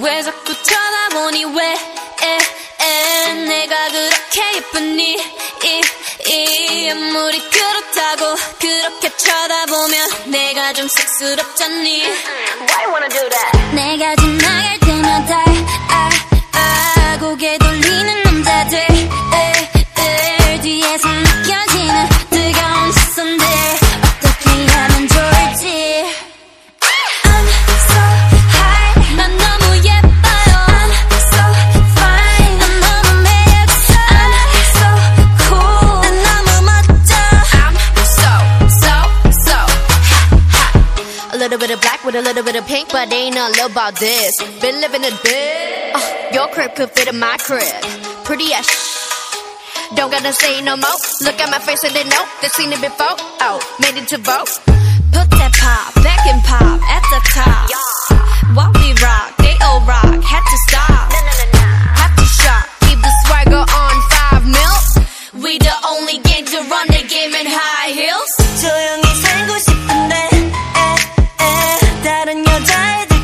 왜 자꾸 쳐다보니 왜? 에, 에, 내가 그렇게 예쁘니? 이, 이 아무리 그렇다고 그렇게 쳐다보면 내가 좀 쑥스럽잖니? Why wanna do that? 내가 지나 with a little bit of pink, but ain't nothing about this. Been living a bit. Uh, your crib could fit in my crib. Pretty as sh- Don't gotta say no more. Look at my face and they know they've seen it before. Oh, made it to vote. Put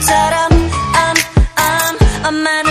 사람 I'm I'm a man.